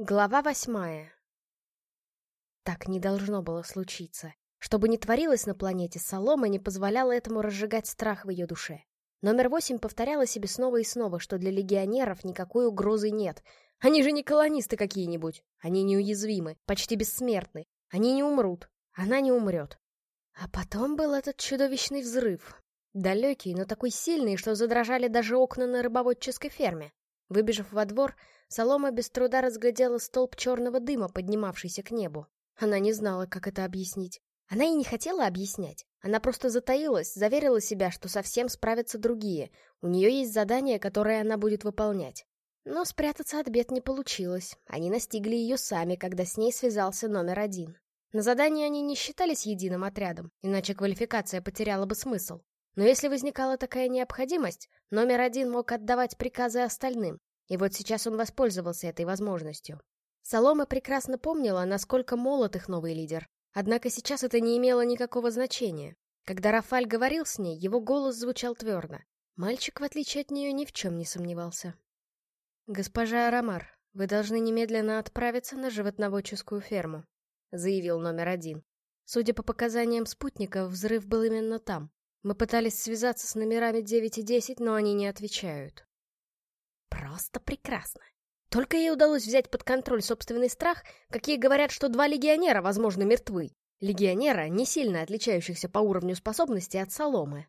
Глава восьмая. Так не должно было случиться. Что бы ни творилось на планете, Солома не позволяла этому разжигать страх в ее душе. Номер восемь повторяла себе снова и снова, что для легионеров никакой угрозы нет. Они же не колонисты какие-нибудь. Они неуязвимы, почти бессмертны. Они не умрут. Она не умрет. А потом был этот чудовищный взрыв. Далекий, но такой сильный, что задрожали даже окна на рыбоводческой ферме. Выбежав во двор, Солома без труда разглядела столб черного дыма, поднимавшийся к небу. Она не знала, как это объяснить. Она и не хотела объяснять. Она просто затаилась, заверила себя, что совсем справятся другие. У нее есть задание, которое она будет выполнять. Но спрятаться от бед не получилось. Они настигли ее сами, когда с ней связался номер один. На задании они не считались единым отрядом, иначе квалификация потеряла бы смысл. Но если возникала такая необходимость, номер один мог отдавать приказы остальным, и вот сейчас он воспользовался этой возможностью. Солома прекрасно помнила, насколько молод их новый лидер. Однако сейчас это не имело никакого значения. Когда Рафаль говорил с ней, его голос звучал твердо. Мальчик, в отличие от нее, ни в чем не сомневался. «Госпожа Арамар, вы должны немедленно отправиться на животноводческую ферму», заявил номер один. Судя по показаниям спутников, взрыв был именно там. Мы пытались связаться с номерами 9 и 10, но они не отвечают. Просто прекрасно. Только ей удалось взять под контроль собственный страх, какие говорят, что два легионера, возможно, мертвы. Легионера, не сильно отличающихся по уровню способностей от Соломы.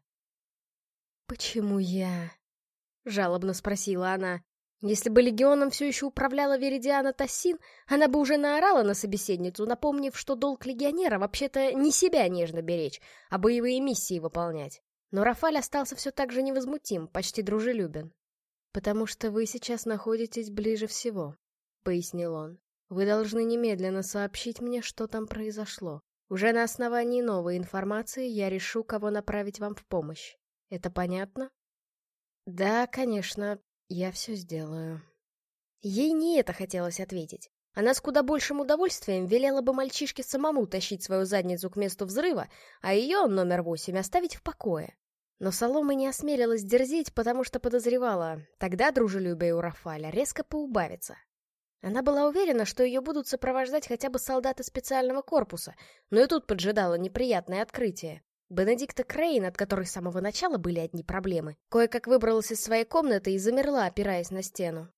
«Почему я?» — жалобно спросила она. Если бы легионом все еще управляла Веридиана Тассин, она бы уже наорала на собеседницу, напомнив, что долг легионера вообще-то не себя нежно беречь, а боевые миссии выполнять. Но Рафаль остался все так же невозмутим, почти дружелюбен. «Потому что вы сейчас находитесь ближе всего», — пояснил он. «Вы должны немедленно сообщить мне, что там произошло. Уже на основании новой информации я решу, кого направить вам в помощь. Это понятно?» «Да, конечно, я все сделаю». Ей не это хотелось ответить. Она с куда большим удовольствием велела бы мальчишке самому тащить свою задницу к месту взрыва, а ее, номер восемь, оставить в покое. Но Солома не осмелилась дерзить, потому что подозревала, тогда дружелюбие у Рафаля резко поубавится. Она была уверена, что ее будут сопровождать хотя бы солдаты специального корпуса, но и тут поджидало неприятное открытие. Бенедикта Крейн, от которой с самого начала были одни проблемы, кое-как выбралась из своей комнаты и замерла, опираясь на стену.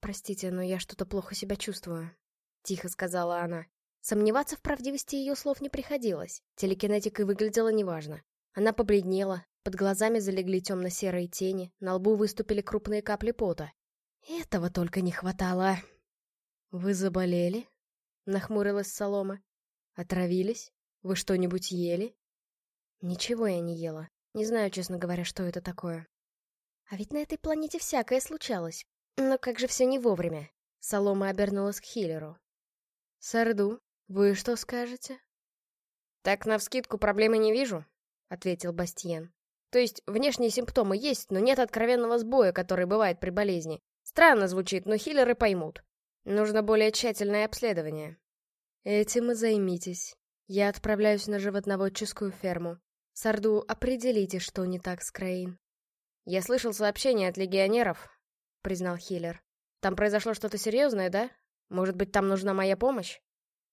«Простите, но я что-то плохо себя чувствую», — тихо сказала она. Сомневаться в правдивости ее слов не приходилось. Телекинетикой выглядела неважно. Она побледнела, под глазами залегли темно-серые тени, на лбу выступили крупные капли пота. Этого только не хватало. «Вы заболели?» — нахмурилась Солома. «Отравились? Вы что-нибудь ели?» «Ничего я не ела. Не знаю, честно говоря, что это такое». «А ведь на этой планете всякое случалось. Но как же все не вовремя?» Солома обернулась к Хиллеру. «Сарду, вы что скажете?» «Так, навскидку проблемы не вижу», — ответил Бастиен. То есть внешние симптомы есть, но нет откровенного сбоя, который бывает при болезни. Странно звучит, но хиллеры поймут. Нужно более тщательное обследование. Этим и займитесь. Я отправляюсь на животноводческую ферму. Сарду, определите, что не так с Крейн. Я слышал сообщение от легионеров, признал Хиллер. Там произошло что-то серьезное, да? Может быть, там нужна моя помощь?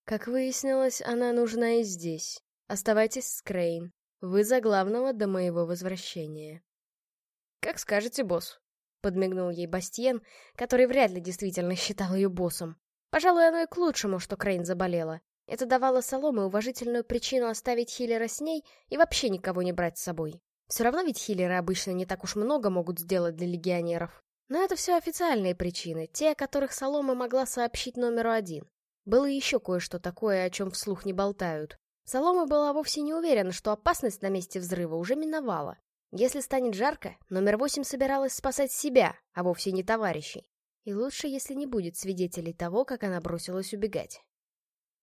Как выяснилось, она нужна и здесь. Оставайтесь с Крейн. Вы за главного до моего возвращения. Как скажете, босс, подмигнул ей Бастиен, который вряд ли действительно считал ее боссом. Пожалуй, оно и к лучшему, что Крейн заболела. Это давало Соломе уважительную причину оставить Хиллера с ней и вообще никого не брать с собой. Все равно ведь Хиллеры обычно не так уж много могут сделать для легионеров. Но это все официальные причины, те, о которых Солома могла сообщить номеру один. Было еще кое-что такое, о чем вслух не болтают. Солома была вовсе не уверена, что опасность на месте взрыва уже миновала. Если станет жарко, номер восемь собиралась спасать себя, а вовсе не товарищей. И лучше, если не будет свидетелей того, как она бросилась убегать.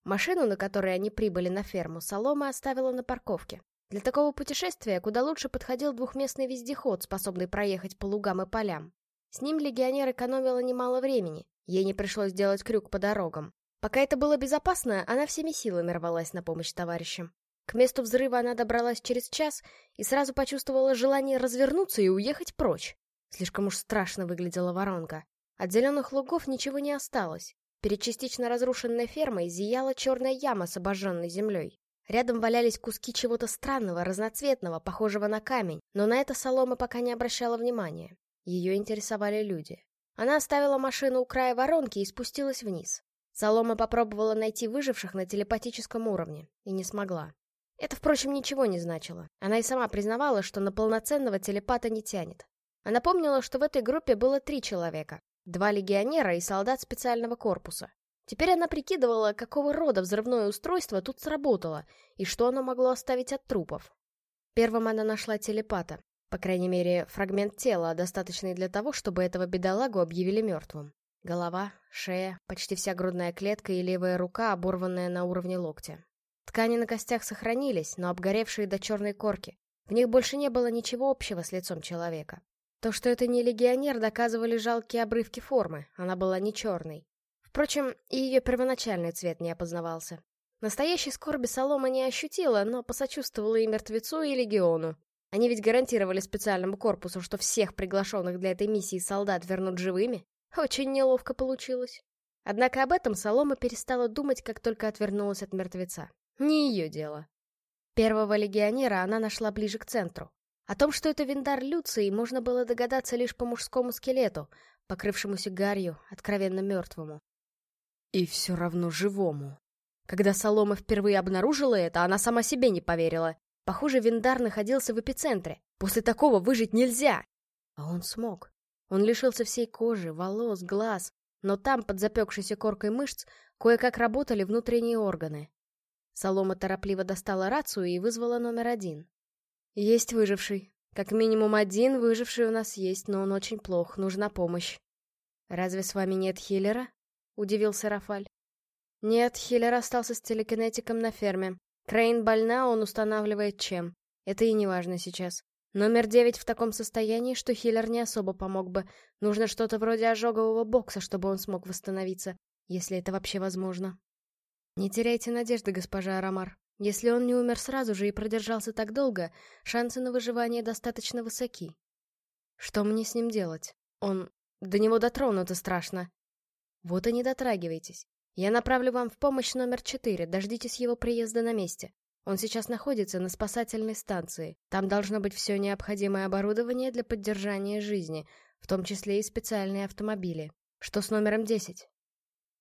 Машину, на которой они прибыли на ферму, Солома оставила на парковке. Для такого путешествия куда лучше подходил двухместный вездеход, способный проехать по лугам и полям. С ним легионер экономила немало времени, ей не пришлось делать крюк по дорогам. Пока это было безопасно, она всеми силами рвалась на помощь товарищам. К месту взрыва она добралась через час и сразу почувствовала желание развернуться и уехать прочь. Слишком уж страшно выглядела воронка. От зеленых лугов ничего не осталось. Перед частично разрушенной фермой зияла черная яма с обожженной землей. Рядом валялись куски чего-то странного, разноцветного, похожего на камень, но на это Солома пока не обращала внимания. Ее интересовали люди. Она оставила машину у края воронки и спустилась вниз. Солома попробовала найти выживших на телепатическом уровне и не смогла. Это, впрочем, ничего не значило. Она и сама признавала, что на полноценного телепата не тянет. Она помнила, что в этой группе было три человека. Два легионера и солдат специального корпуса. Теперь она прикидывала, какого рода взрывное устройство тут сработало, и что оно могло оставить от трупов. Первым она нашла телепата. По крайней мере, фрагмент тела, достаточный для того, чтобы этого бедолагу объявили мертвым. Голова, шея, почти вся грудная клетка и левая рука, оборванная на уровне локтя. Ткани на костях сохранились, но обгоревшие до черной корки. В них больше не было ничего общего с лицом человека. То, что это не легионер, доказывали жалкие обрывки формы, она была не черной. Впрочем, и ее первоначальный цвет не опознавался. Настоящей скорби Солома не ощутила, но посочувствовала и мертвецу, и легиону. Они ведь гарантировали специальному корпусу, что всех приглашенных для этой миссии солдат вернут живыми. Очень неловко получилось. Однако об этом Солома перестала думать, как только отвернулась от мертвеца. Не ее дело. Первого легионера она нашла ближе к центру. О том, что это Виндар Люций, можно было догадаться лишь по мужскому скелету, покрывшемуся гарью, откровенно мертвому. И все равно живому. Когда Солома впервые обнаружила это, она сама себе не поверила. Похоже, Виндар находился в эпицентре. После такого выжить нельзя. А он смог. Он лишился всей кожи, волос, глаз. Но там, под запекшейся коркой мышц, кое-как работали внутренние органы. Солома торопливо достала рацию и вызвала номер один. «Есть выживший. Как минимум один выживший у нас есть, но он очень плох, нужна помощь». «Разве с вами нет хиллера?» — удивился Рафаль. «Нет, Хиллер остался с телекинетиком на ферме. Крейн больна, он устанавливает чем. Это и не важно сейчас. Номер девять в таком состоянии, что Хиллер не особо помог бы. Нужно что-то вроде ожогового бокса, чтобы он смог восстановиться, если это вообще возможно. Не теряйте надежды, госпожа Арамар. Если он не умер сразу же и продержался так долго, шансы на выживание достаточно высоки. Что мне с ним делать? Он... До него дотронуто страшно. Вот и не дотрагивайтесь. Я направлю вам в помощь номер четыре, дождитесь его приезда на месте. Он сейчас находится на спасательной станции. Там должно быть все необходимое оборудование для поддержания жизни, в том числе и специальные автомобили. Что с номером десять?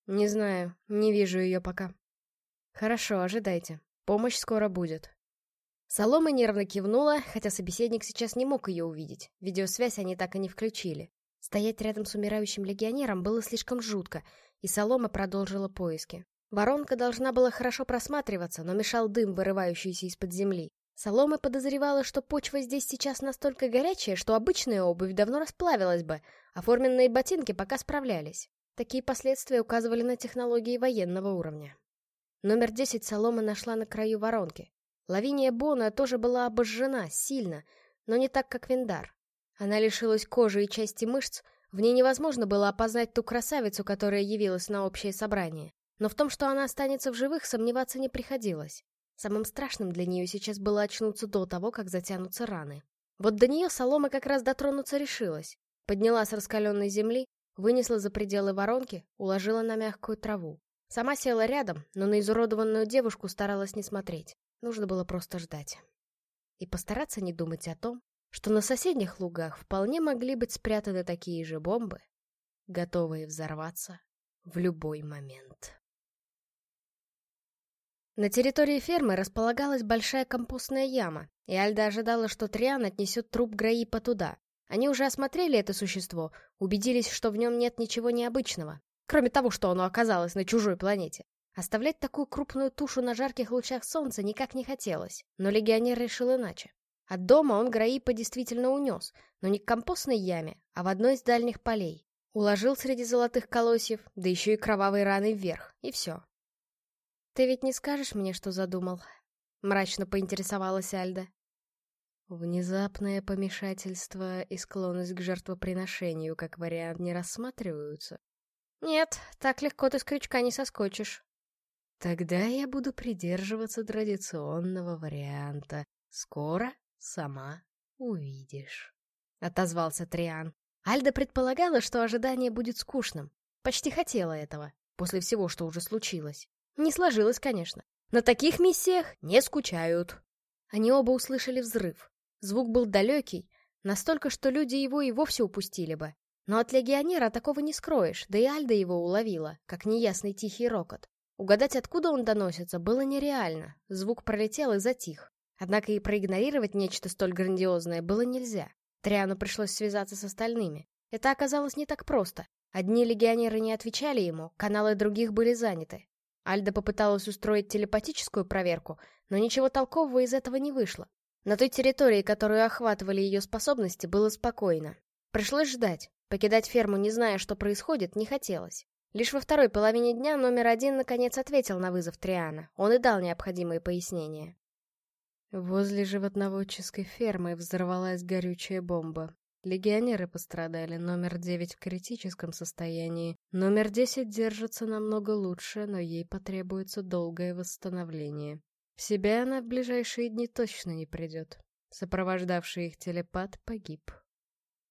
Не знаю, не вижу ее пока. Хорошо, ожидайте. Помощь скоро будет. Солома нервно кивнула, хотя собеседник сейчас не мог ее увидеть. Видеосвязь они так и не включили. Стоять рядом с умирающим легионером было слишком жутко, и Солома продолжила поиски. Воронка должна была хорошо просматриваться, но мешал дым, вырывающийся из-под земли. Солома подозревала, что почва здесь сейчас настолько горячая, что обычная обувь давно расплавилась бы, а форменные ботинки пока справлялись. Такие последствия указывали на технологии военного уровня. Номер 10 Солома нашла на краю воронки. Лавиния Бона тоже была обожжена, сильно, но не так, как Виндар. Она лишилась кожи и части мышц, в ней невозможно было опознать ту красавицу, которая явилась на общее собрание. Но в том, что она останется в живых, сомневаться не приходилось. Самым страшным для нее сейчас было очнуться до того, как затянутся раны. Вот до нее солома как раз дотронуться решилась. Подняла с раскаленной земли, вынесла за пределы воронки, уложила на мягкую траву. Сама села рядом, но на изуродованную девушку старалась не смотреть. Нужно было просто ждать. И постараться не думать о том, что на соседних лугах вполне могли быть спрятаны такие же бомбы, готовые взорваться в любой момент. На территории фермы располагалась большая компостная яма, и Альда ожидала, что Триан отнесет труп Граипа туда. Они уже осмотрели это существо, убедились, что в нем нет ничего необычного, кроме того, что оно оказалось на чужой планете. Оставлять такую крупную тушу на жарких лучах солнца никак не хотелось, но легионер решил иначе. От дома он Граипа действительно унес, но не к компостной яме, а в одной из дальних полей. Уложил среди золотых колосьев, да еще и кровавые раны вверх, и все. «Ты ведь не скажешь мне, что задумал?» — мрачно поинтересовалась Альда. Внезапное помешательство и склонность к жертвоприношению как вариант не рассматриваются. Нет, так легко ты с крючка не соскочишь. Тогда я буду придерживаться традиционного варианта. Скоро «Сама увидишь», — отозвался Триан. Альда предполагала, что ожидание будет скучным. Почти хотела этого. после всего, что уже случилось. Не сложилось, конечно. На таких миссиях не скучают. Они оба услышали взрыв. Звук был далекий, настолько, что люди его и вовсе упустили бы. Но от легионера такого не скроешь, да и Альда его уловила, как неясный тихий рокот. Угадать, откуда он доносится, было нереально. Звук пролетел и затих. Однако и проигнорировать нечто столь грандиозное было нельзя. Триану пришлось связаться с остальными. Это оказалось не так просто. Одни легионеры не отвечали ему, каналы других были заняты. Альда попыталась устроить телепатическую проверку, но ничего толкового из этого не вышло. На той территории, которую охватывали ее способности, было спокойно. Пришлось ждать. Покидать ферму, не зная, что происходит, не хотелось. Лишь во второй половине дня номер один наконец ответил на вызов Триана. Он и дал необходимые пояснения. Возле животноводческой фермы взорвалась горючая бомба. Легионеры пострадали, номер девять в критическом состоянии. Номер десять держится намного лучше, но ей потребуется долгое восстановление. В себя она в ближайшие дни точно не придет. Сопровождавший их телепат погиб.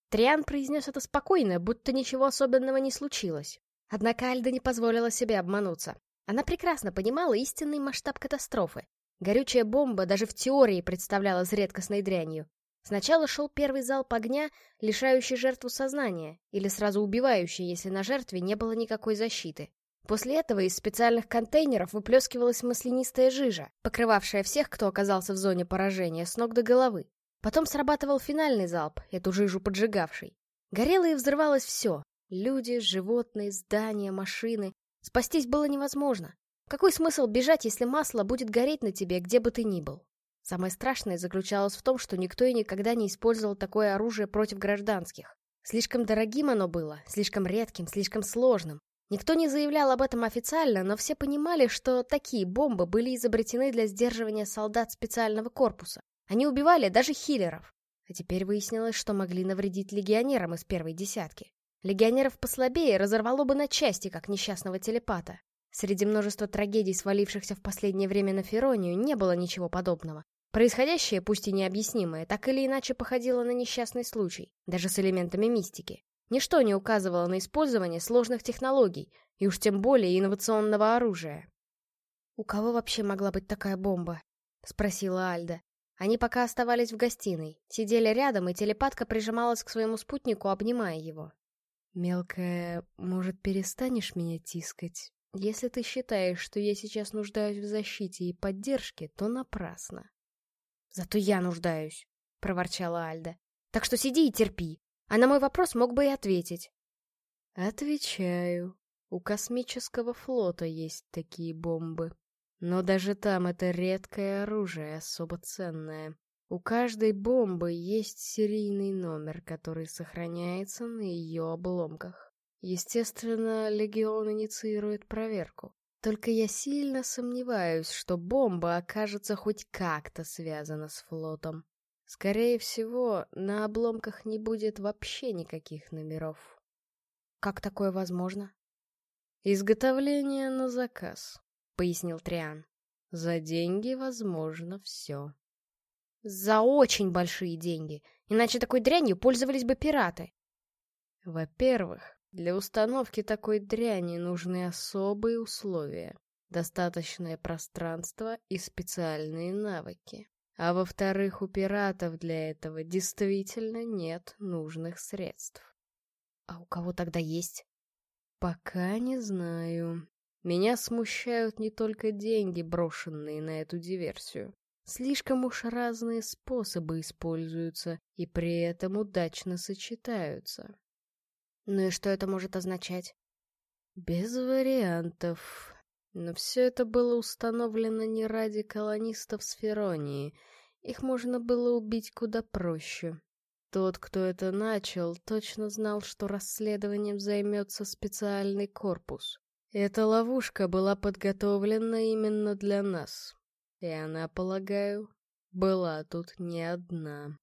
Триан произнес это спокойно, будто ничего особенного не случилось. Однако Альда не позволила себе обмануться. Она прекрасно понимала истинный масштаб катастрофы. Горючая бомба даже в теории представлялась редкостной дрянью. Сначала шел первый залп огня, лишающий жертву сознания, или сразу убивающий, если на жертве не было никакой защиты. После этого из специальных контейнеров выплескивалась маслянистая жижа, покрывавшая всех, кто оказался в зоне поражения, с ног до головы. Потом срабатывал финальный залп, эту жижу поджигавший. Горело и взрывалось все. Люди, животные, здания, машины. Спастись было невозможно. Какой смысл бежать, если масло будет гореть на тебе, где бы ты ни был? Самое страшное заключалось в том, что никто и никогда не использовал такое оружие против гражданских. Слишком дорогим оно было, слишком редким, слишком сложным. Никто не заявлял об этом официально, но все понимали, что такие бомбы были изобретены для сдерживания солдат специального корпуса. Они убивали даже хиллеров. А теперь выяснилось, что могли навредить легионерам из первой десятки. Легионеров послабее разорвало бы на части, как несчастного телепата. Среди множества трагедий, свалившихся в последнее время на Феронию, не было ничего подобного. Происходящее, пусть и необъяснимое, так или иначе походило на несчастный случай, даже с элементами мистики. Ничто не указывало на использование сложных технологий, и уж тем более инновационного оружия. «У кого вообще могла быть такая бомба?» — спросила Альда. Они пока оставались в гостиной, сидели рядом, и телепатка прижималась к своему спутнику, обнимая его. «Мелкая, может, перестанешь меня тискать? Если ты считаешь, что я сейчас нуждаюсь в защите и поддержке, то напрасно. «Зато я нуждаюсь», — проворчала Альда. «Так что сиди и терпи, а на мой вопрос мог бы и ответить». «Отвечаю. У космического флота есть такие бомбы. Но даже там это редкое оружие, особо ценное. У каждой бомбы есть серийный номер, который сохраняется на ее обломках. Естественно, Легион инициирует проверку. Только я сильно сомневаюсь, что бомба окажется хоть как-то связана с флотом. Скорее всего, на обломках не будет вообще никаких номеров. Как такое возможно? Изготовление на заказ, пояснил Триан. За деньги возможно все. За очень большие деньги, иначе такой дрянью пользовались бы пираты. Во-первых, для установки такой дряни нужны особые условия, достаточное пространство и специальные навыки. А во-вторых, у пиратов для этого действительно нет нужных средств. А у кого тогда есть? Пока не знаю. Меня смущают не только деньги, брошенные на эту диверсию. Слишком уж разные способы используются и при этом удачно сочетаются. Ну и что это может означать? Без вариантов. Но все это было установлено не ради колонистов с Феронии. Их можно было убить куда проще. Тот, кто это начал, точно знал, что расследованием займется специальный корпус. Эта ловушка была подготовлена именно для нас. И она, полагаю, была тут не одна.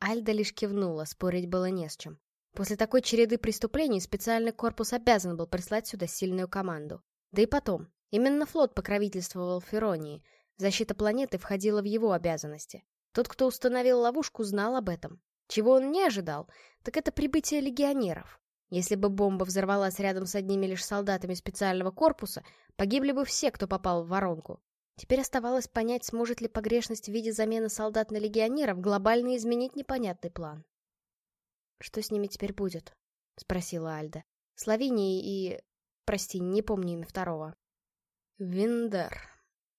Альда лишь кивнула, спорить было не с чем. После такой череды преступлений специальный корпус обязан был прислать сюда сильную команду. Да и потом, именно флот покровительствовал Феронии, защита планеты входила в его обязанности. Тот, кто установил ловушку, знал об этом. Чего он не ожидал, так это прибытие легионеров. Если бы бомба взорвалась рядом с одними лишь солдатами специального корпуса, погибли бы все, кто попал в воронку. Теперь оставалось понять, сможет ли погрешность в виде замены солдат на легионеров глобально изменить непонятный план. «Что с ними теперь будет?» — спросила Альда. «С Лавинией и... Прости, не помню имя второго». «Виндар.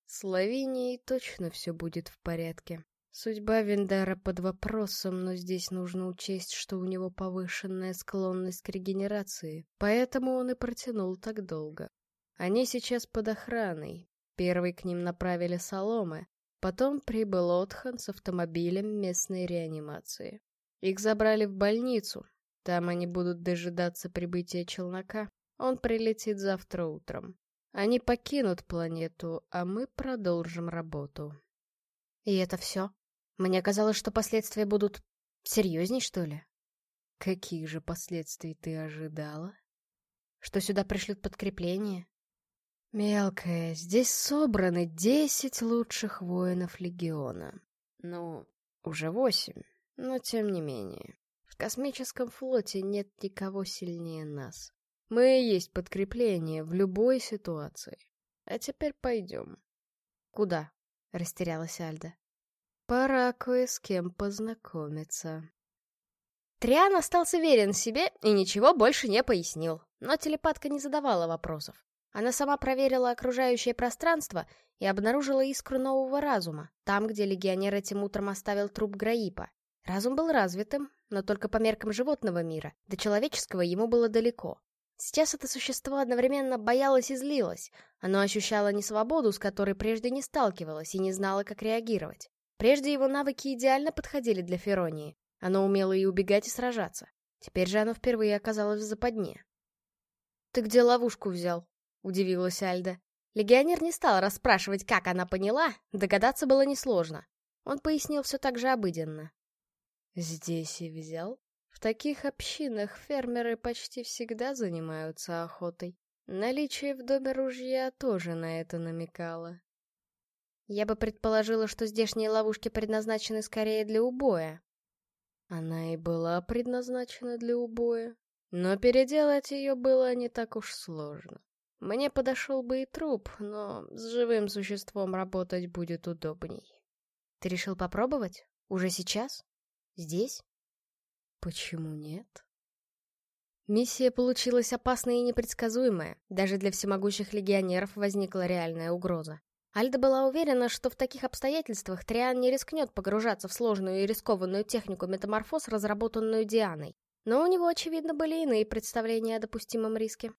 С Лавинией точно все будет в порядке. Судьба Виндара под вопросом, но здесь нужно учесть, что у него повышенная склонность к регенерации, поэтому он и протянул так долго. Они сейчас под охраной, Первый к ним направили соломы, потом прибыл Отхан с автомобилем местной реанимации. Их забрали в больницу, там они будут дожидаться прибытия челнока. Он прилетит завтра утром. Они покинут планету, а мы продолжим работу. И это все? Мне казалось, что последствия будут серьезней, что ли? Каких же последствий ты ожидала? Что сюда пришлют подкрепление? «Мелкая, здесь собраны десять лучших воинов Легиона. Ну, уже восемь, но тем не менее. В космическом флоте нет никого сильнее нас. Мы и есть подкрепление в любой ситуации. А теперь пойдем». «Куда?» — растерялась Альда. «Пора кое с кем познакомиться». Триан остался верен себе и ничего больше не пояснил, но телепатка не задавала вопросов. Она сама проверила окружающее пространство и обнаружила искру нового разума, там, где легионер этим утром оставил труп Граипа. Разум был развитым, но только по меркам животного мира, до человеческого ему было далеко. Сейчас это существо одновременно боялось и злилось. Оно ощущало несвободу, с которой прежде не сталкивалось и не знало, как реагировать. Прежде его навыки идеально подходили для Феронии. Оно умело и убегать, и сражаться. Теперь же оно впервые оказалось в западне. «Ты где ловушку взял?» — удивилась Альда. Легионер не стал расспрашивать, как она поняла, догадаться было несложно. Он пояснил все так же обыденно. «Здесь и взял. В таких общинах фермеры почти всегда занимаются охотой. Наличие в доме ружья тоже на это намекало». «Я бы предположила, что здешние ловушки предназначены скорее для убоя». Она и была предназначена для убоя, но переделать ее было не так уж сложно. Мне подошел бы и труп, но с живым существом работать будет удобней. Ты решил попробовать? Уже сейчас? Здесь? Почему нет? Миссия получилась опасная и непредсказуемая. Даже для всемогущих легионеров возникла реальная угроза. Альда была уверена, что в таких обстоятельствах Триан не рискнет погружаться в сложную и рискованную технику метаморфоз, разработанную Дианой. Но у него, очевидно, были иные представления о допустимом риске.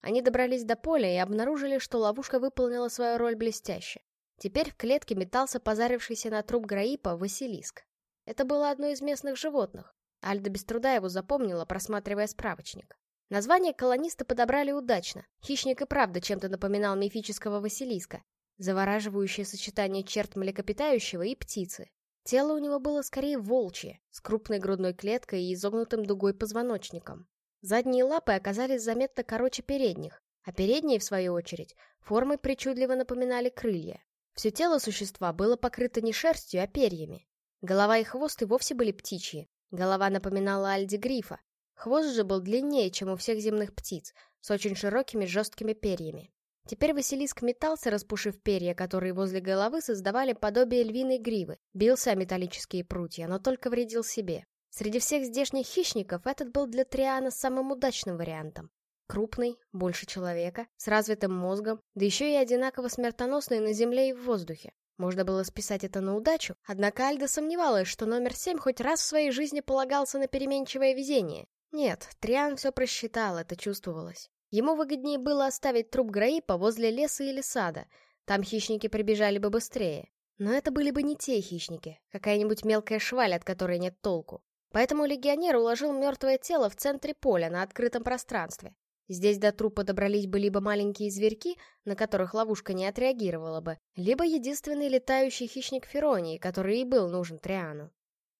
Они добрались до поля и обнаружили, что ловушка выполнила свою роль блестяще. Теперь в клетке метался позарившийся на труп Граипа Василиск. Это было одно из местных животных. Альда без труда его запомнила, просматривая справочник. Название колонисты подобрали удачно. Хищник и правда чем-то напоминал мифического Василиска. Завораживающее сочетание черт млекопитающего и птицы. Тело у него было скорее волчье, с крупной грудной клеткой и изогнутым дугой позвоночником. Задние лапы оказались заметно короче передних, а передние, в свою очередь, формой причудливо напоминали крылья. Все тело существа было покрыто не шерстью, а перьями. Голова и хвост и вовсе были птичьи. Голова напоминала Альди Грифа. Хвост же был длиннее, чем у всех земных птиц, с очень широкими жесткими перьями. Теперь Василиск метался, распушив перья, которые возле головы создавали подобие львиной гривы, бился о металлические прутья, но только вредил себе. Среди всех здешних хищников этот был для Триана самым удачным вариантом. Крупный, больше человека, с развитым мозгом, да еще и одинаково смертоносный на земле и в воздухе. Можно было списать это на удачу, однако Альда сомневалась, что номер семь хоть раз в своей жизни полагался на переменчивое везение. Нет, Триан все просчитал, это чувствовалось. Ему выгоднее было оставить труп Граипа возле леса или сада, там хищники прибежали бы быстрее. Но это были бы не те хищники, какая-нибудь мелкая шваль, от которой нет толку. Поэтому легионер уложил мертвое тело в центре поля на открытом пространстве. Здесь до трупа добрались бы либо маленькие зверьки, на которых ловушка не отреагировала бы, либо единственный летающий хищник Феронии, который и был нужен Триану.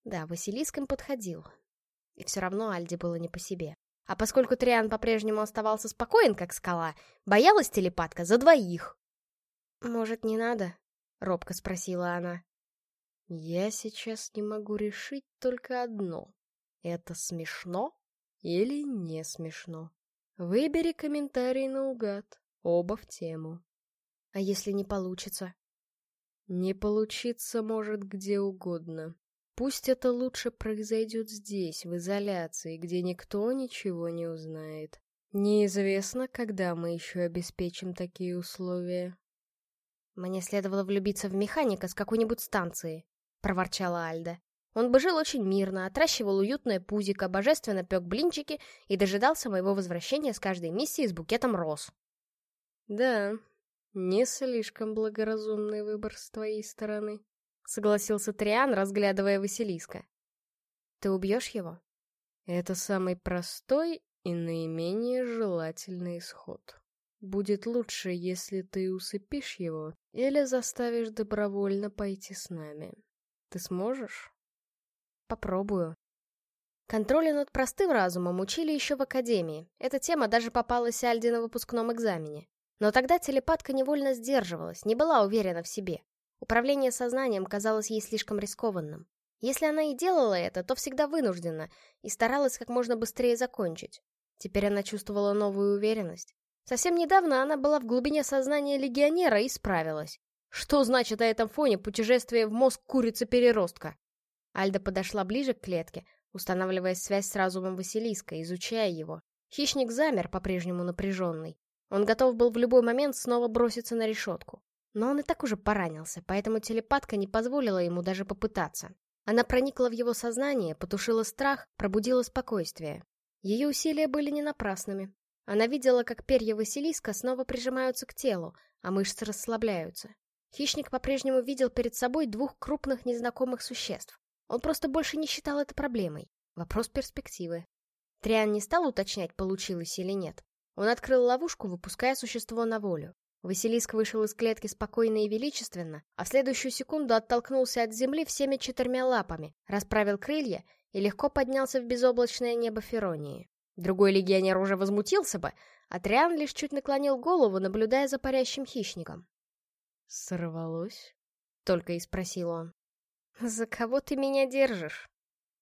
Да, Василиск им подходил. И все равно Альде было не по себе. А поскольку Триан по-прежнему оставался спокоен, как скала, боялась телепатка за двоих. «Может, не надо?» — робко спросила она. Я сейчас не могу решить только одно. Это смешно или не смешно. Выбери комментарий наугад, оба в тему. А если не получится? Не получиться может где угодно. Пусть это лучше произойдет здесь, в изоляции, где никто ничего не узнает. Неизвестно, когда мы еще обеспечим такие условия. Мне следовало влюбиться в механика с какой-нибудь станции, проворчала Альда. Он бы жил очень мирно, отращивал уютное пузико, божественно пек блинчики и дожидался моего возвращения с каждой миссией с букетом роз. Да, не слишком благоразумный выбор с твоей стороны, согласился Триан, разглядывая Василиска. Ты убьешь его? Это самый простой и наименее желательный исход. Будет лучше, если ты усыпишь его или заставишь добровольно пойти с нами. Ты сможешь? Попробую. Контроля над простым разумом учили еще в академии. Эта тема даже попалась Альде на выпускном экзамене. Но тогда телепатка невольно сдерживалась, не была уверена в себе. Управление сознанием казалось ей слишком рискованным. Если она и делала это, то всегда вынуждена и старалась как можно быстрее закончить. Теперь она чувствовала новую уверенность. Совсем недавно она была в глубине сознания легионера и справилась. Что значит на этом фоне путешествие в мозг курицы-переростка? Альда подошла ближе к клетке, устанавливая связь с разумом Василиска, изучая его. Хищник замер, по-прежнему напряженный. Он готов был в любой момент снова броситься на решетку. Но он и так уже поранился, поэтому телепатка не позволила ему даже попытаться. Она проникла в его сознание, потушила страх, пробудила спокойствие. Ее усилия были не напрасными. Она видела, как перья Василиска снова прижимаются к телу, а мышцы расслабляются. Хищник по-прежнему видел перед собой двух крупных незнакомых существ. Он просто больше не считал это проблемой. Вопрос перспективы. Триан не стал уточнять, получилось или нет. Он открыл ловушку, выпуская существо на волю. Василиск вышел из клетки спокойно и величественно, а в следующую секунду оттолкнулся от земли всеми четырьмя лапами, расправил крылья и легко поднялся в безоблачное небо Феронии. Другой легионер уже возмутился бы, а Триан лишь чуть наклонил голову, наблюдая за парящим хищником. «Сорвалось?» — только и спросил он. «За кого ты меня держишь?»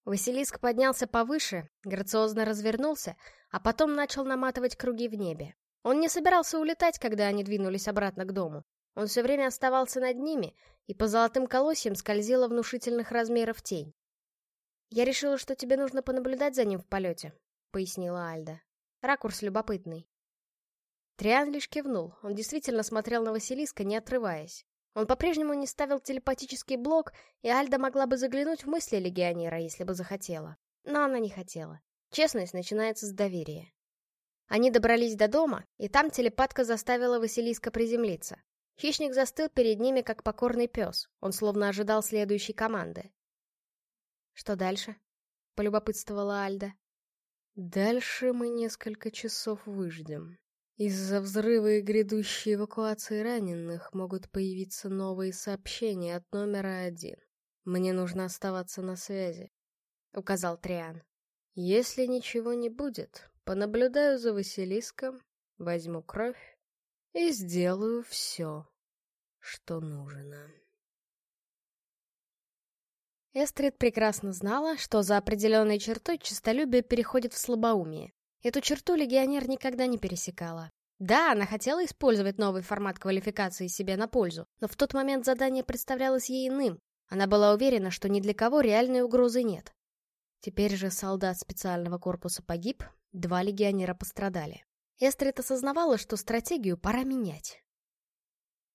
Василиск поднялся повыше, грациозно развернулся, а потом начал наматывать круги в небе. Он не собирался улетать, когда они двинулись обратно к дому. Он все время оставался над ними, и по золотым колосьям скользила внушительных размеров тень. «Я решила, что тебе нужно понаблюдать за ним в полете», — пояснила Альда. «Ракурс любопытный». Триан лишь кивнул, он действительно смотрел на Василиска, не отрываясь. Он по-прежнему не ставил телепатический блок, и Альда могла бы заглянуть в мысли легионера, если бы захотела. Но она не хотела. Честность начинается с доверия. Они добрались до дома, и там телепатка заставила Василиска приземлиться. Хищник застыл перед ними, как покорный пес. Он словно ожидал следующей команды. «Что дальше?» — полюбопытствовала Альда. «Дальше мы несколько часов выждем. Из-за взрыва и грядущей эвакуации раненых могут появиться новые сообщения от номера один. Мне нужно оставаться на связи», — указал Триан. «Если ничего не будет, Понаблюдаю за Василиском, возьму кровь и сделаю все, что нужно. Эстрид прекрасно знала, что за определенной чертой честолюбие переходит в слабоумие. Эту черту легионер никогда не пересекала. Да, она хотела использовать новый формат квалификации себе на пользу, но в тот момент задание представлялось ей иным. Она была уверена, что ни для кого реальной угрозы нет. Теперь же солдат специального корпуса погиб, Два легионера пострадали. Эстрид осознавала, что стратегию пора менять.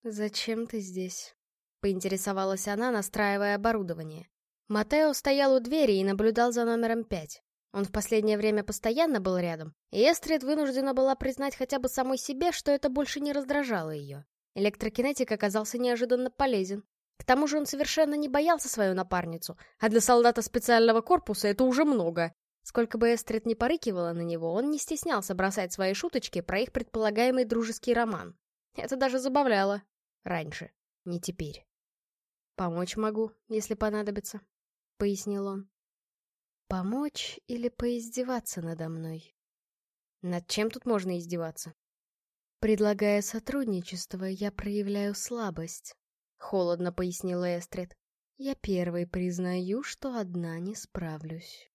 «Зачем ты здесь?» — поинтересовалась она, настраивая оборудование. Матео стоял у двери и наблюдал за номером пять. Он в последнее время постоянно был рядом, и Эстрид вынуждена была признать хотя бы самой себе, что это больше не раздражало ее. Электрокинетик оказался неожиданно полезен. К тому же он совершенно не боялся свою напарницу, а для солдата специального корпуса это уже много. Сколько бы Эстрид не порыкивала на него, он не стеснялся бросать свои шуточки про их предполагаемый дружеский роман. Это даже забавляло. Раньше, не теперь. «Помочь могу, если понадобится», — пояснил он. «Помочь или поиздеваться надо мной?» «Над чем тут можно издеваться?» «Предлагая сотрудничество, я проявляю слабость», — холодно пояснила Эстрид. «Я первой признаю, что одна не справлюсь».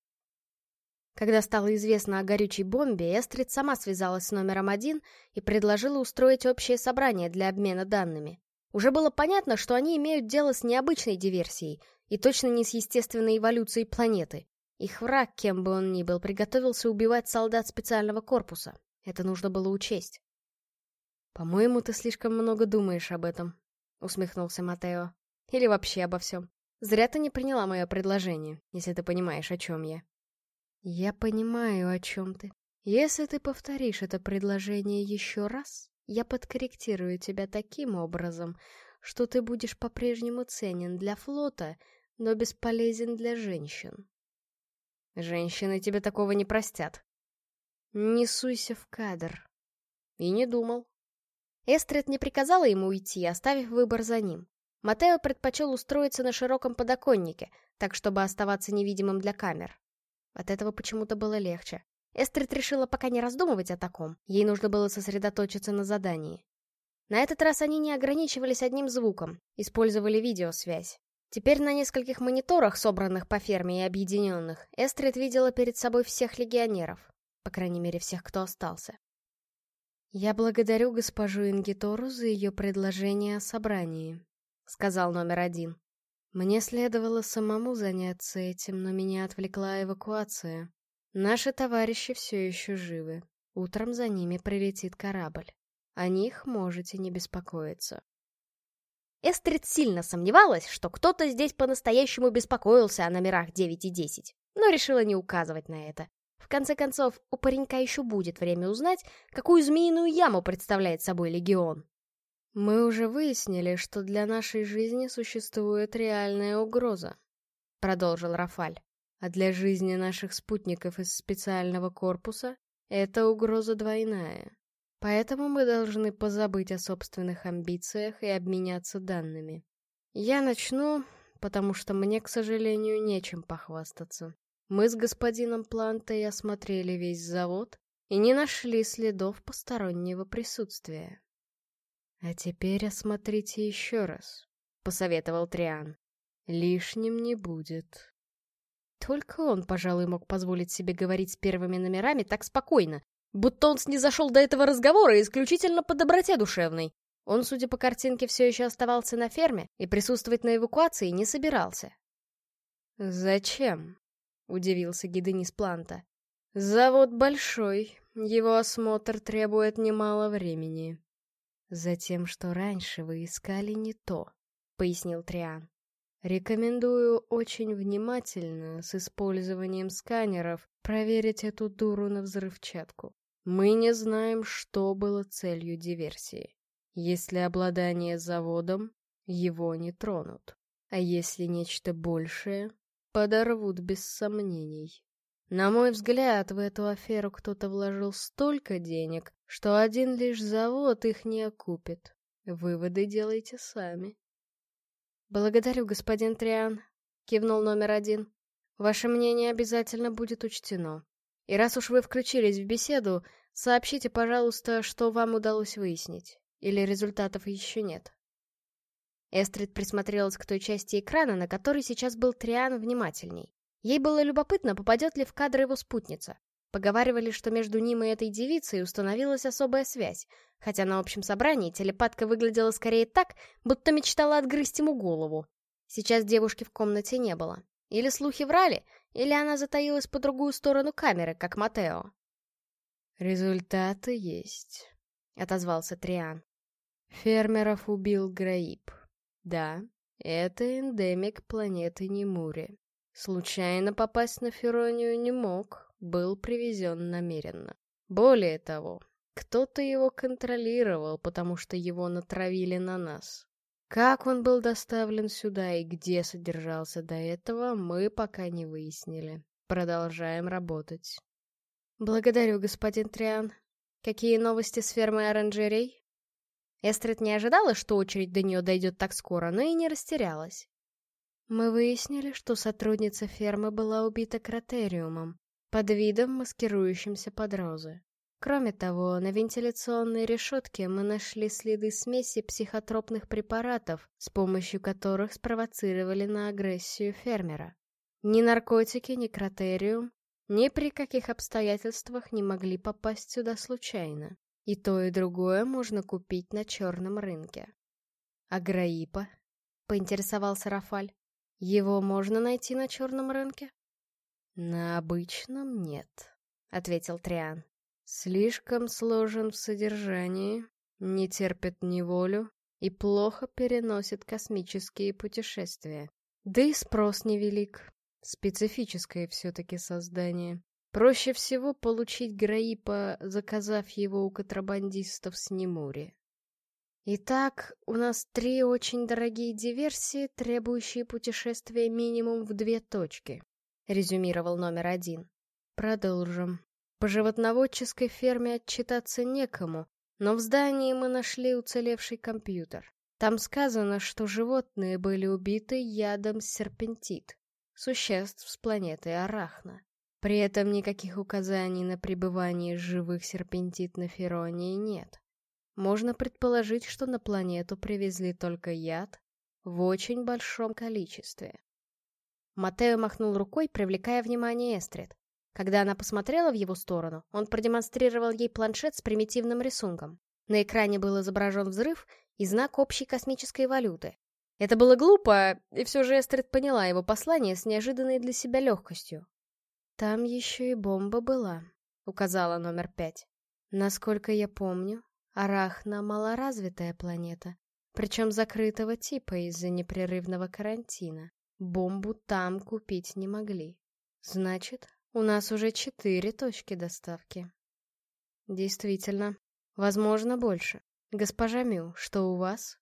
Когда стало известно о горючей бомбе, Эстрид сама связалась с номером один и предложила устроить общее собрание для обмена данными. Уже было понятно, что они имеют дело с необычной диверсией и точно не с естественной эволюцией планеты. Их враг, кем бы он ни был, приготовился убивать солдат специального корпуса. Это нужно было учесть. «По-моему, ты слишком много думаешь об этом», — усмехнулся Матео. «Или вообще обо всем. Зря ты не приняла мое предложение, если ты понимаешь, о чем я». «Я понимаю, о чем ты. Если ты повторишь это предложение еще раз, я подкорректирую тебя таким образом, что ты будешь по-прежнему ценен для флота, но бесполезен для женщин». «Женщины тебе такого не простят». «Не суйся в кадр». И не думал. Эстрид не приказала ему уйти, оставив выбор за ним. Матео предпочел устроиться на широком подоконнике, так чтобы оставаться невидимым для камер. От этого почему-то было легче. Эстрид решила пока не раздумывать о таком, ей нужно было сосредоточиться на задании. На этот раз они не ограничивались одним звуком, использовали видеосвязь. Теперь на нескольких мониторах, собранных по ферме и объединенных, Эстрид видела перед собой всех легионеров, по крайней мере, всех, кто остался. «Я благодарю госпожу Ингитору за ее предложение о собрании», — сказал номер один. «Мне следовало самому заняться этим, но меня отвлекла эвакуация. Наши товарищи все еще живы. Утром за ними прилетит корабль. О них можете не беспокоиться». Эстрид сильно сомневалась, что кто-то здесь по-настоящему беспокоился о номерах 9 и 10, но решила не указывать на это. В конце концов, у паренька еще будет время узнать, какую змеиную яму представляет собой Легион. «Мы уже выяснили, что для нашей жизни существует реальная угроза», — продолжил Рафаль. «А для жизни наших спутников из специального корпуса эта угроза двойная. Поэтому мы должны позабыть о собственных амбициях и обменяться данными. Я начну, потому что мне, к сожалению, нечем похвастаться. Мы с господином Плантой осмотрели весь завод и не нашли следов постороннего присутствия. «А теперь осмотрите еще раз», — посоветовал Триан. «Лишним не будет». Только он, пожалуй, мог позволить себе говорить с первыми номерами так спокойно, будто он снизошел до этого разговора исключительно по доброте душевной. Он, судя по картинке, все еще оставался на ферме и присутствовать на эвакуации не собирался. «Зачем?» удивился Гиденис Планта. «Завод большой, его осмотр требует немало времени». «Затем, что раньше вы искали не то», — пояснил Триан. «Рекомендую очень внимательно, с использованием сканеров, проверить эту дуру на взрывчатку. Мы не знаем, что было целью диверсии. Если обладание заводом, его не тронут. А если нечто большее, подорвут без сомнений. На мой взгляд, в эту аферу кто-то вложил столько денег, что один лишь завод их не окупит. Выводы делайте сами. «Благодарю, господин Триан», — кивнул номер один. «Ваше мнение обязательно будет учтено. И раз уж вы включились в беседу, сообщите, пожалуйста, что вам удалось выяснить. Или результатов еще нет». Эстрид присмотрелась к той части экрана, на которой сейчас был Триан внимательней. Ей было любопытно, попадет ли в кадр его спутница. Поговаривали, что между ним и этой девицей установилась особая связь, хотя на общем собрании телепатка выглядела скорее так, будто мечтала отгрызть ему голову. Сейчас девушки в комнате не было. Или слухи врали, или она затаилась по другую сторону камеры, как Матео. «Результаты есть», — отозвался Триан. «Фермеров убил Граиб. Да, это эндемик планеты Немури. Случайно попасть на Феронию не мог, был привезен намеренно. Более того, кто-то его контролировал, потому что его натравили на нас. Как он был доставлен сюда и где содержался до этого, мы пока не выяснили. Продолжаем работать. Благодарю, господин Триан. Какие новости с фермы оранжерей? Эстрид не ожидала, что очередь до нее дойдет так скоро, но и не растерялась. Мы выяснили, что сотрудница фермы была убита кратериумом, под видом, маскирующимся под розы. Кроме того, на вентиляционной решетке мы нашли следы смеси психотропных препаратов, с помощью которых спровоцировали на агрессию фермера. Ни наркотики, ни кратериум ни при каких обстоятельствах не могли попасть сюда случайно. И то, и другое можно купить на черном рынке. А Граипа? Поинтересовался Рафаль. Его можно найти на черном рынке? На обычном нет, ответил Триан. Слишком сложен в содержании, не терпит неволю и плохо переносит космические путешествия. Да и спрос невелик. Специфическое все-таки создание. Проще всего получить Граипа, заказав его у контрабандистов с Немури. Итак, у нас три очень дорогие диверсии, требующие путешествия минимум в две точки, резюмировал номер один. Продолжим. По животноводческой ферме отчитаться некому, но в здании мы нашли уцелевший компьютер. Там сказано, что животные были убиты ядом серпентит, существ с планеты Арахна. При этом никаких указаний на пребывание живых серпентит на Феронии нет. Можно предположить, что на планету привезли только яд в очень большом количестве. Матео махнул рукой, привлекая внимание Эстрид. Когда она посмотрела в его сторону, он продемонстрировал ей планшет с примитивным рисунком. На экране был изображен взрыв и знак общей космической валюты. Это было глупо, и все же Эстрид поняла его послание с неожиданной для себя легкостью. «Там еще и бомба была», — указала номер пять. «Насколько я помню, Арахна — малоразвитая планета, причем закрытого типа из-за непрерывного карантина. Бомбу там купить не могли. Значит, у нас уже четыре точки доставки». «Действительно, возможно, больше. Госпожа Мю, что у вас?»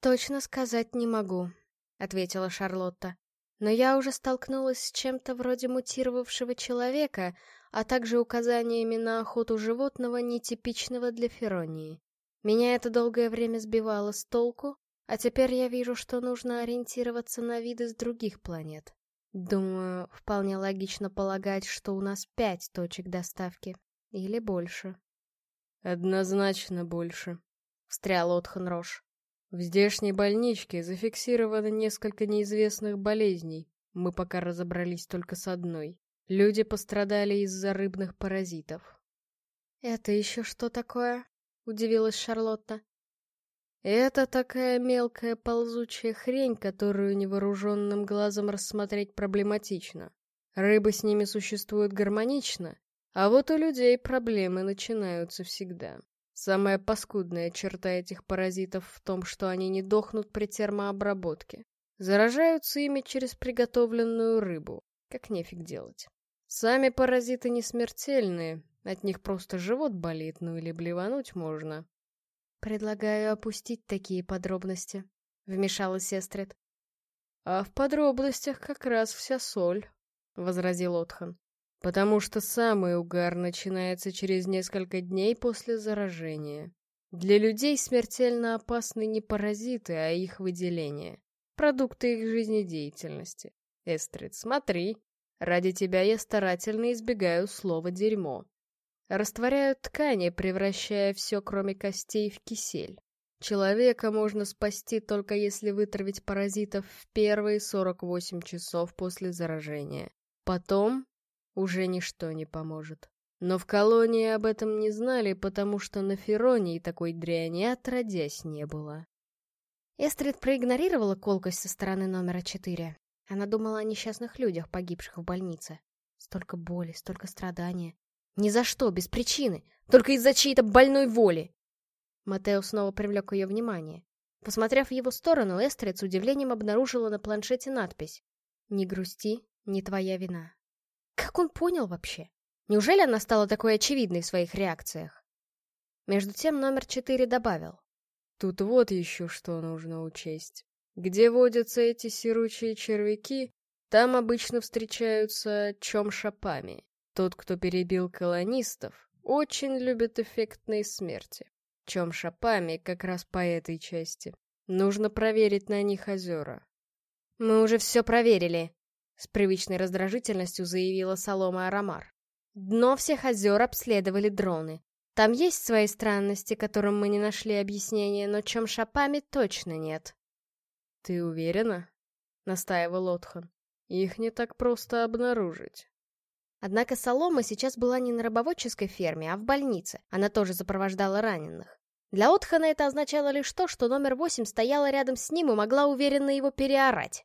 «Точно сказать не могу», — ответила Шарлотта но я уже столкнулась с чем-то вроде мутировавшего человека, а также указаниями на охоту животного, нетипичного для Феронии. Меня это долгое время сбивало с толку, а теперь я вижу, что нужно ориентироваться на виды с других планет. Думаю, вполне логично полагать, что у нас пять точек доставки. Или больше. «Однозначно больше», — встрял Отхан Рош. В здешней больничке зафиксировано несколько неизвестных болезней. Мы пока разобрались только с одной. Люди пострадали из-за рыбных паразитов. «Это еще что такое?» — удивилась Шарлотта. «Это такая мелкая ползучая хрень, которую невооруженным глазом рассмотреть проблематично. Рыбы с ними существуют гармонично, а вот у людей проблемы начинаются всегда. Самая паскудная черта этих паразитов в том, что они не дохнут при термообработке. Заражаются ими через приготовленную рыбу, как нефиг делать. Сами паразиты не смертельные, от них просто живот болит, ну или блевануть можно. «Предлагаю опустить такие подробности», — вмешалась Эстрид. «А в подробностях как раз вся соль», — возразил Отхан потому что самый угар начинается через несколько дней после заражения. Для людей смертельно опасны не паразиты, а их выделения, продукты их жизнедеятельности. Эстрид, смотри, ради тебя я старательно избегаю слова «дерьмо». Растворяют ткани, превращая все, кроме костей, в кисель. Человека можно спасти только если вытравить паразитов в первые 48 часов после заражения. Потом уже ничто не поможет. Но в колонии об этом не знали, потому что на Феронии такой дряни отродясь не было. Эстрид проигнорировала колкость со стороны номера четыре. Она думала о несчастных людях, погибших в больнице. Столько боли, столько страдания. Ни за что, без причины, только из-за чьей-то больной воли. Матео снова привлек ее внимание. Посмотрев в его сторону, Эстрид с удивлением обнаружила на планшете надпись «Не грусти, не твоя вина». Как он понял вообще? Неужели она стала такой очевидной в своих реакциях? Между тем номер четыре добавил. Тут вот еще что нужно учесть. Где водятся эти серучие червяки, там обычно встречаются чомшапами. Тот, кто перебил колонистов, очень любит эффектные смерти. Чомшапами как раз по этой части. Нужно проверить на них озера. «Мы уже все проверили», с привычной раздражительностью заявила Солома Арамар. Дно всех озер обследовали дроны. Там есть свои странности, которым мы не нашли объяснения, но чем шапами точно нет. «Ты уверена?» — настаивал Отхан. «Их не так просто обнаружить». Однако Солома сейчас была не на рабоводческой ферме, а в больнице. Она тоже сопровождала раненых. Для Отхана это означало лишь то, что номер восемь стояла рядом с ним и могла уверенно его переорать.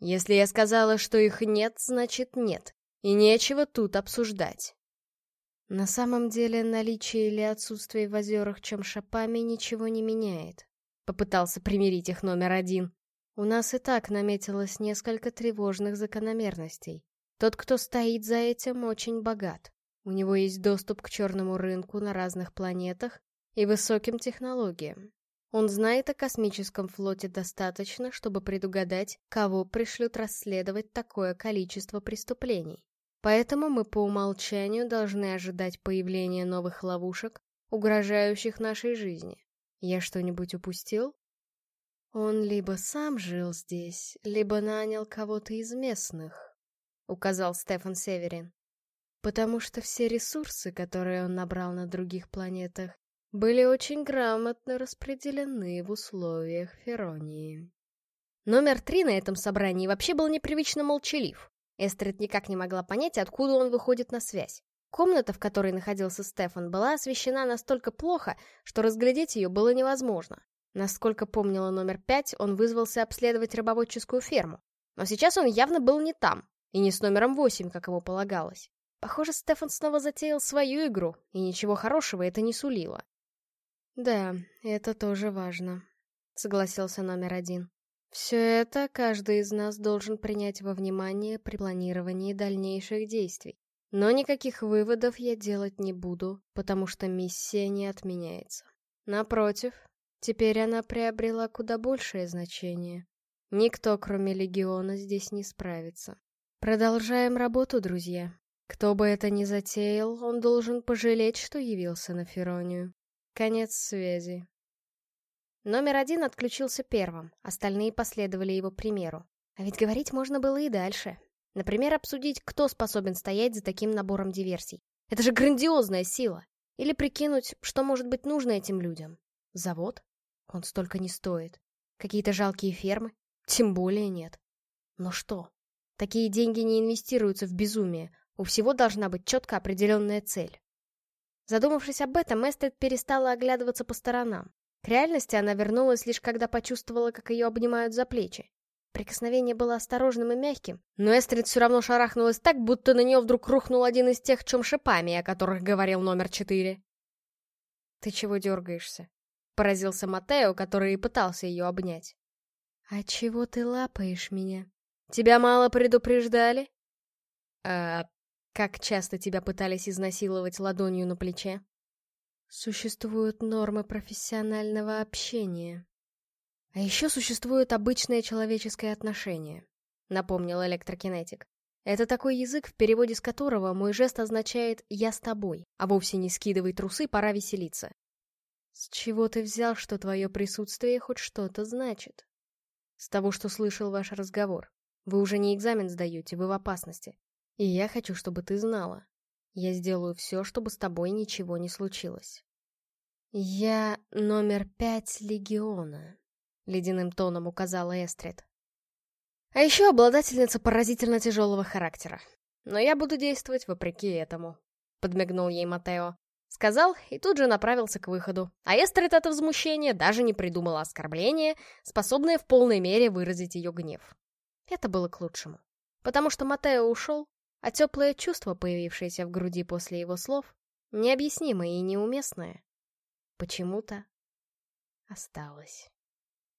«Если я сказала, что их нет, значит нет. И нечего тут обсуждать». На самом деле наличие или отсутствие в озерах Чамшапами ничего не меняет. Попытался примирить их номер один. У нас и так наметилось несколько тревожных закономерностей. Тот, кто стоит за этим, очень богат. У него есть доступ к черному рынку на разных планетах и высоким технологиям. Он знает о космическом флоте достаточно, чтобы предугадать, кого пришлют расследовать такое количество преступлений. Поэтому мы по умолчанию должны ожидать появления новых ловушек, угрожающих нашей жизни. Я что-нибудь упустил? Он либо сам жил здесь, либо нанял кого-то из местных. — указал Стефан Северин. «Потому что все ресурсы, которые он набрал на других планетах, были очень грамотно распределены в условиях Феронии». Номер три на этом собрании вообще был непривычно молчалив. Эстрид никак не могла понять, откуда он выходит на связь. Комната, в которой находился Стефан, была освещена настолько плохо, что разглядеть ее было невозможно. Насколько помнила номер пять, он вызвался обследовать рабоводческую ферму. Но сейчас он явно был не там, и не с номером восемь, как ему полагалось. Похоже, Стефан снова затеял свою игру, и ничего хорошего это не сулило. «Да, это тоже важно», — согласился номер один. «Все это каждый из нас должен принять во внимание при планировании дальнейших действий. Но никаких выводов я делать не буду, потому что миссия не отменяется. Напротив, теперь она приобрела куда большее значение. Никто, кроме Легиона, здесь не справится. Продолжаем работу, друзья. Кто бы это ни затеял, он должен пожалеть, что явился на Феронию. Конец связи. Номер один отключился первым, остальные последовали его примеру. А ведь говорить можно было и дальше. Например, обсудить, кто способен стоять за таким набором диверсий. Это же грандиозная сила. Или прикинуть, что может быть нужно этим людям. Завод? Он столько не стоит. Какие-то жалкие фермы? Тем более нет. Но что? Такие деньги не инвестируются в безумие, у всего должна быть четко определенная цель. Задумавшись об этом, Эстрид перестала оглядываться по сторонам. К реальности она вернулась лишь когда почувствовала, как ее обнимают за плечи. Прикосновение было осторожным и мягким, но Эстрид все равно шарахнулась так, будто на нее вдруг рухнул один из тех чем шипами, о которых говорил номер четыре. «Ты чего дергаешься?» — поразился Матео, который и пытался ее обнять. «А чего ты лапаешь меня?» Тебя мало предупреждали? А как часто тебя пытались изнасиловать ладонью на плече? Существуют нормы профессионального общения. А еще существует обычное человеческое отношение, напомнил электрокинетик. Это такой язык, в переводе с которого мой жест означает «я с тобой», а вовсе не «скидывай трусы, пора веселиться». С чего ты взял, что твое присутствие хоть что-то значит? С того, что слышал ваш разговор. Вы уже не экзамен сдаете, вы в опасности. И я хочу, чтобы ты знала. Я сделаю все, чтобы с тобой ничего не случилось. Я номер пять легиона, ледяным тоном указала Эстрид. А еще обладательница поразительно тяжелого характера. Но я буду действовать вопреки этому, подмигнул ей Матео. Сказал и тут же направился к выходу. А Эстрид от возмущения даже не придумала оскорбление, способное в полной мере выразить ее гнев. Это было к лучшему. Потому что Матео ушел, а теплое чувство, появившееся в груди после его слов, необъяснимое и неуместное, почему-то осталось.